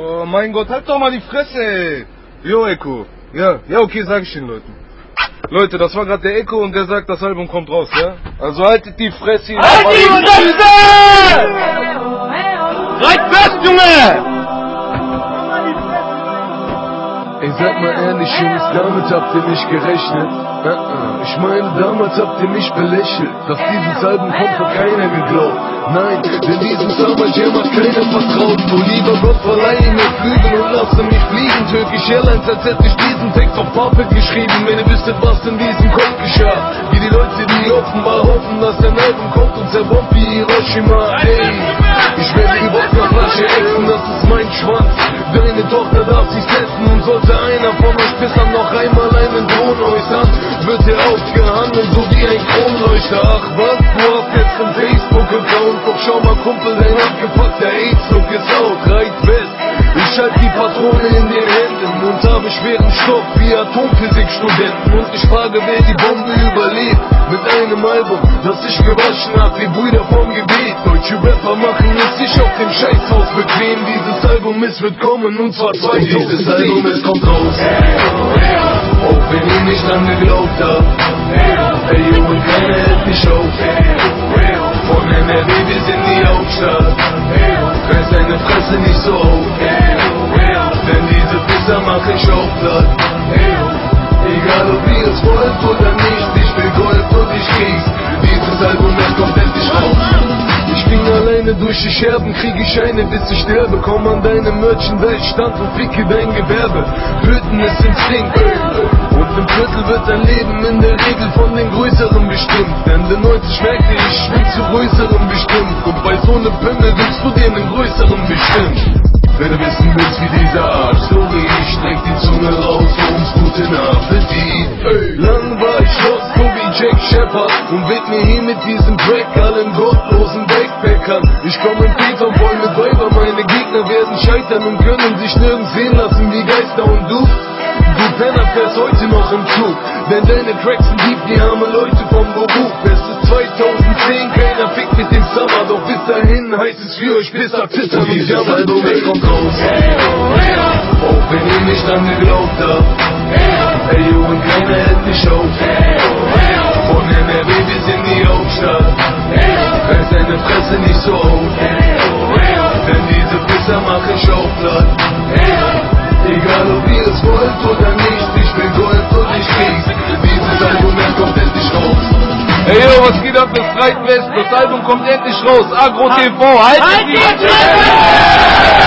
Oh, mein Gott, halt doch mal die Fresse, ey. Jo, Eko. Ja, ja, okay, sag ich den Leuten. Leute, das war gerade der Eko und der sagt, das Album kommt raus, ja? Also haltet die Fresse. Halt die Fresse! Reicht fest, Junge! Ey, sag mal ehrlich, Jungs, damit habt ihr nicht gerechnet. Uh -uh. Ich meine, damals habt ihr mich belächelt. Dass dieses Album kommt, hat keiner geglaubt. Nein, denn diesem Summerjam hat keiner vertraut. Du lieber Gott, verleihe mir Flügel und lasse mich fliegen. Türkisch Airlines, als hätte ich diesen Text auf Papier geschrieben. Wenn ihr wüsstet, was in diesem Kopf geschah. Wie die Leute, die offenbar hoffen, dass ein Album kommt und zerbombt wie Hiroshima. Ey, ich werde die Wodkaflasche exen, das ist mein Schwanz. Deine Tochter darf sich setzen und sollte einer von euch Pissern noch einmal einen Drohnen äußern, wird er ausgehandelt, so wie ein Kronleuchter. Ach was, Facebook-Account, doch schau mal Kumpel, dein abgepackter AIDS-Look ist out, reit fest. Ich halt die Patrone in den Händen und habe schweren Stoff wie Atomphysikstudenten und ich frage, wer die Bombe überlebt. Mit einem Album, das sich gewaschen hat wie Brüder vom Gebet. Deutsche Rapper machen es sich auf dem Scheißhaus bequem. Dieses Album, es wird kommen und zwar zwei. Dieses Album, es kommt raus. Auch wenn ihr nicht an geglaubt habt. Deine Fresse nicht so auf. Denn diese Pisser mach ich auch platt. Egal ob ihr es wollt oder nicht, ich will Gold und ich krieg's. Dieses Album, es kommt endlich raus. Ich ging alleine durch die Scherben, kriege Scheine bis ich sterbe. Komm an deinem Merchandise-Stand und ficke dein Gewerbe. Töten ist Instinkt. Und Viertel wird dein Leben in der Regel von den Größeren bestimmt. Ende 90 merkte ich, ich bin zu Größeren bestimmt. Und bei so einem Pimmel willst du dir einen Größeren bestimmt. Wenn du wissen willst wie dieser Arsch, so wie ich, streck die Zunge raus, ums guten Appetit. Ey, lang war ich los, so wie Jack Shepard und widme hier mit diesem Track allen gottlosen Backpackern. Ich komm in Peter mit Weiber, meine Gegner werden scheitern und können sich nirgends sehen lassen Penner fährst heute noch im Zug, denn deine Tracks sind deep wie arme Leute vom Beruf. Es ist 2010, keiner fickt mit dem Summer, doch bis dahin heißt es für euch Pisser, Zittern und Dieses Album, es kommt raus. Auch wenn ihr nicht an geglaubt habt. Ey Junge, keiner hält mich auf. Von NRW bis in die Hauptstadt. Reiß deine Fresse nicht so auf. Denn diese Pisser mach ich auch platt. Egal ob ihr es wollt oder geht ab, das Album kommt endlich raus. Agro TV, halt Halt die!